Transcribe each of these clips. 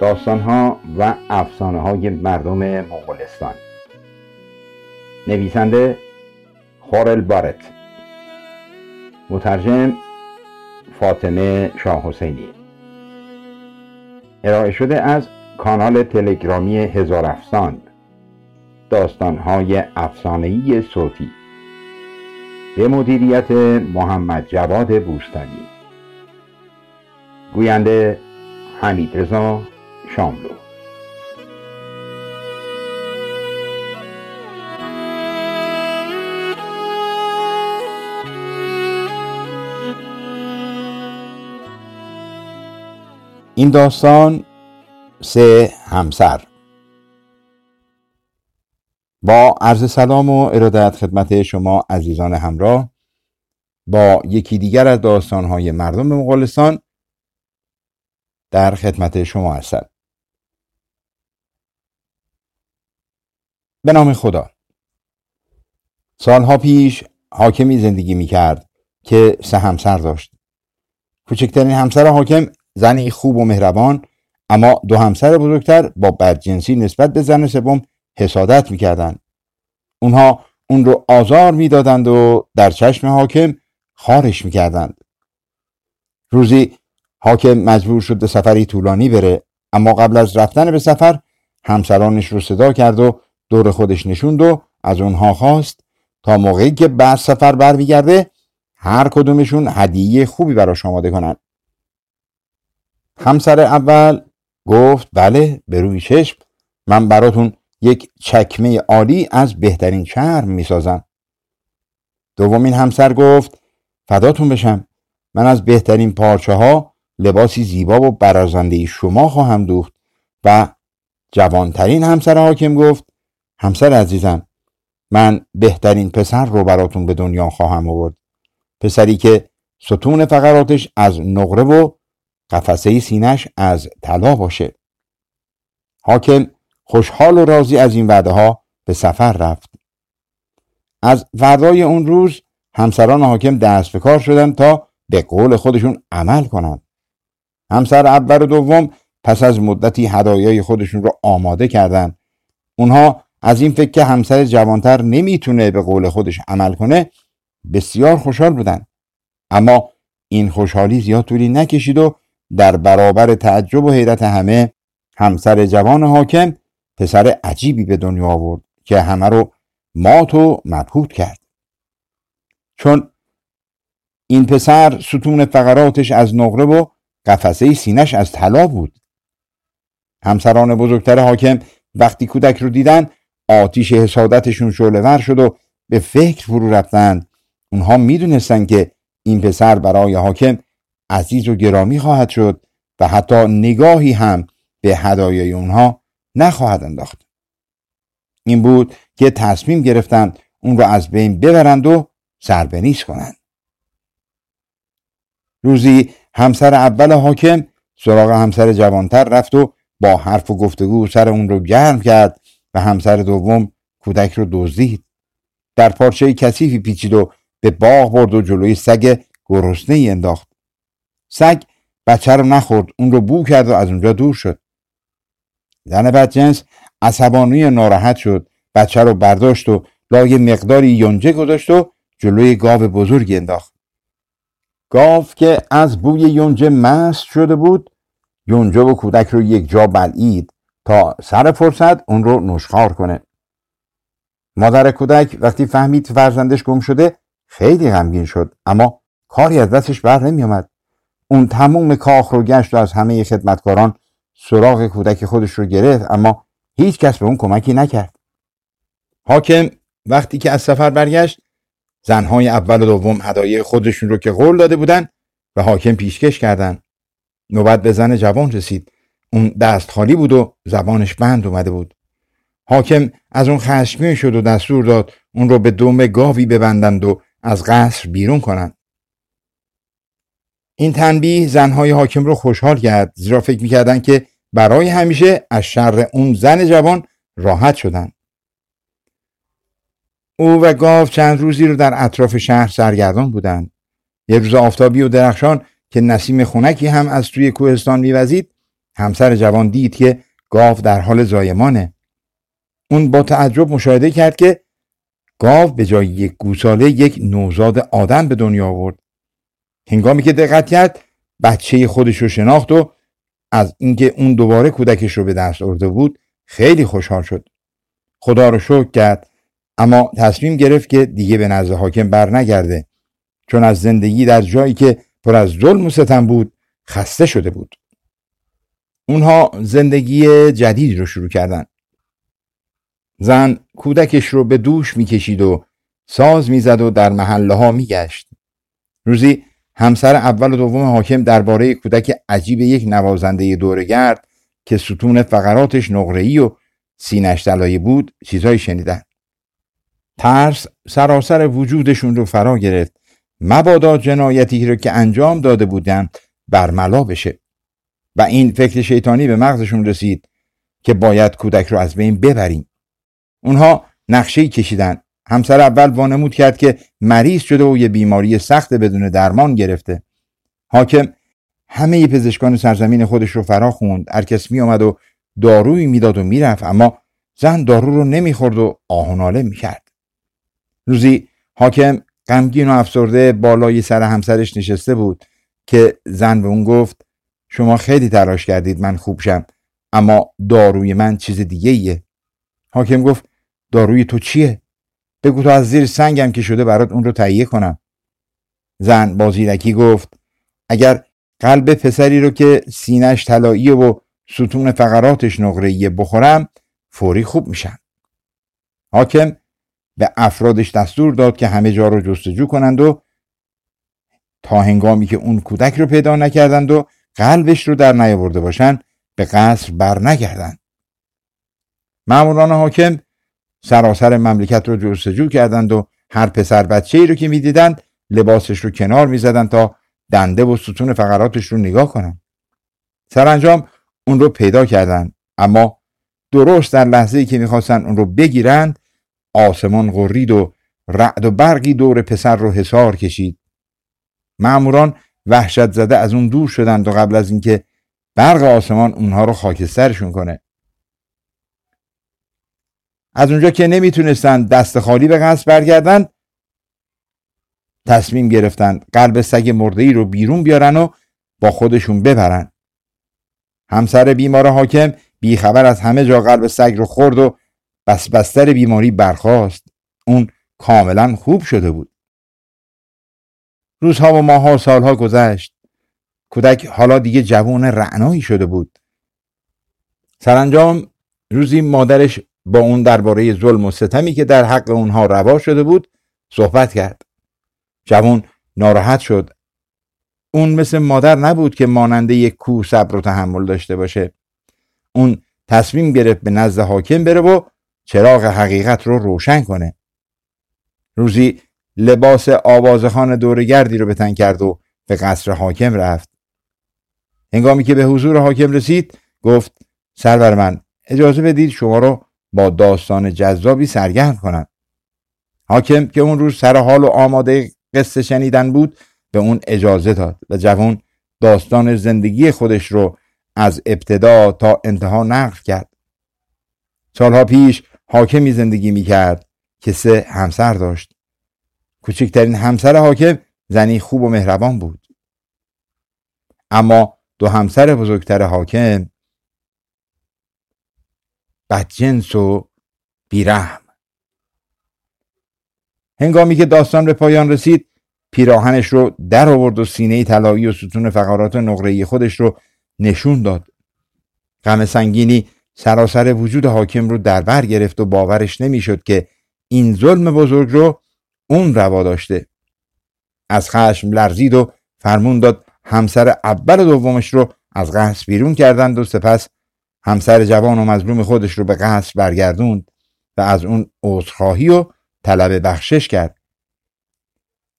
داستانها و افسانه های مردم مغولستان. نویسنده خورل بارت. مترجم فاطمه شاه حسینی. ارائه شده از کانال تلگرامی هزار افسان. داستانهای افسانه‌ای صوتی. به مدیریت محمد جواد بوستانی. گوینده حمید رضا. شاملو این داستان سه همسر. با عرض سلام و ارادت خدمت شما عزیزان همراه با یکی دیگر از داستانهای مردم مغولستان در خدمت شما هستم. به نام خدا. سالها پیش حاکمی زندگی می کرد که سه همسر داشت. کوچکترین همسر حاکم زنی خوب و مهربان اما دو همسر بزرگتر با بدجنسی نسبت به زن سوم حسادت می‌کردند. اونها اون رو آزار می‌دادند و در چشم حاکم خارش می‌کردند. روزی حاکم مجبور شد به سفری طولانی بره اما قبل از رفتن به سفر همسرانش رو صدا کرد و دور خودش نشوند و از اونها خواست تا موقعی که بعد سفر برمیگرده هر کدومشون هدیه خوبی براش آماده کنند. همسر اول گفت بله به روی چشم. من براتون یک چکمه عالی از بهترین چرم می‌سازم. دومین همسر گفت فداتون بشم. من از بهترین پارچه ها لباسی زیبا و برازنده شما خواهم دوخت. و جوانترین همسر حاکم گفت همسر عزیزم من بهترین پسر رو براتون به دنیا خواهم آورد. پسری که ستون فقراتش از نقره و قفسه سینش از طلا باشه. حاکم خوشحال و راضی از این وعده ها به سفر رفت. از وعدای اون روز همسران حاکم دست به کار شدند تا به قول خودشون عمل کنند. همسر اول و دوم پس از مدتی هدایای خودشون رو آماده کردند. اونها از این فکر که همسر جوانتر نمی‌تونه به قول خودش عمل کنه بسیار خوشحال بودند اما این خوشحالی زیاد طولی نکشید و در برابر تعجب و حیرت همه همسر جوان حاکم پسر عجیبی به دنیا آورد که همه رو مات و مبهوت کرد. چون این پسر ستون فقراتش از نقره و قفسه سینش از طلا بود. همسران بزرگتر حاکم وقتی کودک رو دیدن آتیش حسادتشون شعله شد و به فکر فرو رفتند. اونها می‌دونستند که این پسر برای حاکم عزیز و گرامی خواهد شد و حتی نگاهی هم به هدایای اونها نخواهد انداخت. این بود که تصمیم گرفتند اون را از بین ببرند و سربنیز کنند. روزی همسر اول حاکم سراغ همسر جوانتر رفت و با حرف و گفتگو سر اون رو گرم کرد. همسر دوم کودک رو دزدید. در پارچه کثیفی پیچید و به باغ برد و جلوی سگ گرسنه ای انداخت. سگ بچه رو نخورد اون رو بو کرد و از اونجا دور شد. زن بدجنس عصبانی ناراحت شد. بچه رو برداشت و لای مقداری یونجه گذاشت و جلوی گاو بزرگی انداخت. گاو که از بوی یونجه مست شده بود یونجه و کودک رو یک جا بلعید. تا سر فرصت اون رو نشخار کنه. مادر کودک وقتی فهمید فرزندش گم شده خیلی غمگین شد اما کاری از دستش بر نمیآمد. اون تموم کاخ رو گشت و از همه خدمتکاران سراغ کودک خودش رو گرفت اما هیچ کس به اون کمکی نکرد. حاکم وقتی که از سفر برگشت زنهای اول و دوم هدایای خودشون رو که قول داده بودن و حاکم پیشکش کردند. نوبت به زن جوان رسید. اون دست خالی بود و زبانش بند اومده بود. حاکم از اون خشمگین شد و دستور داد اون رو به دوم گاوی ببندند و از قصر بیرون کنند. این تنبیه زنهای حاکم رو خوشحال کرد زیرا فکر می‌کردن که برای همیشه از شر اون زن جوان راحت شدن. او و گاو چند روزی رو در اطراف شهر سرگردان بودند. یه روز آفتابی و درخشان که نسیم خونکی هم از توی کوهستان میوزید همسر جوان دید که گاو در حال زایمانه. اون با تعجب مشاهده کرد که گاو به جای یک گوساله یک نوزاد آدم به دنیا آورد. هنگامی که دقت کرد بچه خودش رو شناخت و از اینکه اون دوباره کودکش رو به دست آورده بود خیلی خوشحال شد. خدا رو شکر کرد اما تصمیم گرفت که دیگه به نزد حاکم بر نگرده چون از زندگی در جایی که پر از ظلم و ستم بود خسته شده بود. اونها زندگی جدیدی رو شروع کردن. زن کودکش رو به دوش می‌کشید و ساز می‌زد و در محله ها میگشت. روزی همسر اول و دوم حاکم درباره کودک عجیب یک نوازنده دورگرد که ستون فقراتش نقره‌ای و سینش دلایی بود چیزهایی شنیدن. ترس سراسر وجودشون رو فرا گرفت. مبادا جنایتی رو که انجام داده بودن برملا بشه. و این فکر شیطانی به مغزشون رسید که باید کودک رو از بین ببریم. اونها نقشه کشیدن. همسر اول وانمود کرد که مریض شده و یه بیماری سخت بدون درمان گرفته. حاکم همه پزشکان سرزمین خودش رو فرا خوند. هر کس می آمد و دارویی می‌داد و می‌رفت اما زن دارو رو نمی‌خورد و آهناله می‌کرد. روزی حاکم غمگین و افسرده بالای سر همسرش نشسته بود که زن به اون گفت شما خیلی تلاش کردید من خوب شم اما داروی من چیز دیگه ایه حاکم گفت داروی تو چیه؟ بگو تو از زیر سنگم که شده برات اون رو تهیه کنم. زن با زیرکی گفت اگر قلب پسری رو که سینش طلاییه و ستون فقراتش نقره‌ایه بخورم فوری خوب میشن حاکم به افرادش دستور داد که همه جا رو جستجو کنند و تا هنگامی که اون کودک رو پیدا نکردند و قلبش رو در نیاورده باشن به قصر بر نگردند ماموران حاکم سراسر مملکت رو جستجو کردند و هر پسر بچه ای رو که می‌دیدند لباسش رو کنار می‌زدند تا دنده و ستون فقراتش رو نگاه کنند سرانجام اون رو پیدا کردند اما درست در لحظه ای که می‌خواستند اون رو بگیرند آسمان غرید و رعد و برقی دور پسر رو حسار کشید. معموران وحشت زده از اون دور شدند و قبل از اینکه برق آسمان اونها رو خاکسترشون کنه. از اونجا که نمی‌تونستند دست خالی به قصد برگردن تصمیم گرفتند قلب سگ مرده ای رو بیرون بیارن و با خودشون ببرن. همسر بیمار حاکم بیخبر از همه جا قلب سگ رو خورد و بس بستر بیماری برخاست. اون کاملا خوب شده بود. روزها و ماها و سالها گذشت. کودک حالا دیگه جوان رعنایی شده بود. سرانجام روزی مادرش با اون درباره ظلم و ستمی که در حق اونها روا شده بود صحبت کرد. جوان ناراحت شد. اون مثل مادر نبود که ماننده یک کوه صبر و تحمل داشته باشه. اون تصمیم گرفت به نزد حاکم بره و چراغ حقیقت رو روشن کنه. روزی لباس آوازخان دورگردی رو به کرد و به قصر حاکم رفت. هنگامی که به حضور حاکم رسید گفت سرور من اجازه بدید شما رو با داستان جذابی سرگرم کنم. حاکم که اون روز سر حال و آماده قصه شنیدن بود به اون اجازه داد و جوان داستان زندگی خودش رو از ابتدا تا انتها نقل کرد. سالها پیش حاکمی زندگی می کرد که سه همسر داشت. کوچکترین همسر حاکم زنی خوب و مهربان بود. اما دو همسر بزرگتر حاکم بدجنس و بیرحم. هنگامی که داستان به پایان رسید پیراهنش رو در آورد و سینه طلایی و ستون فقرات نقره خودش رو نشون داد. غم سنگینی سراسر وجود حاکم رو در بر گرفت و باورش نمی‌شد که این ظلم بزرگ رو اون روا داشته. از خشم لرزید و فرمون داد همسر اول و دومش رو از قصر بیرون کردند و سپس همسر جوان و مظلوم خودش رو به قصر برگردوند و از اون عذرخواهی و طلب بخشش کرد.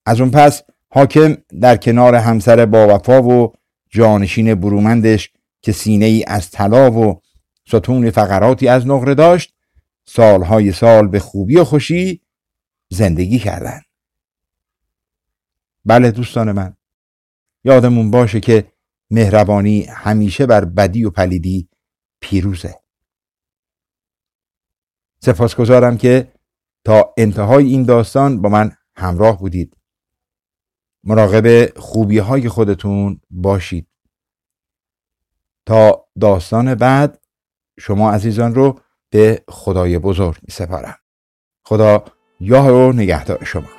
از اون پس حاکم در کنار همسر با وفا و جانشین برومندش که سینه ای از طلا و ستون فقراتی از نقره داشت سالهای سال به خوبی و خوشی زندگی کردن. بله دوستان من یادمون باشه که مهربانی همیشه بر بدی و پلیدی پیروزه. سپاسگزارم که تا انتهای این داستان با من همراه بودید. مراقب خوبی های خودتون باشید. تا داستان بعد شما عزیزان رو به خدای بزرگ می سپارم خدا یاه و نگهدار شما.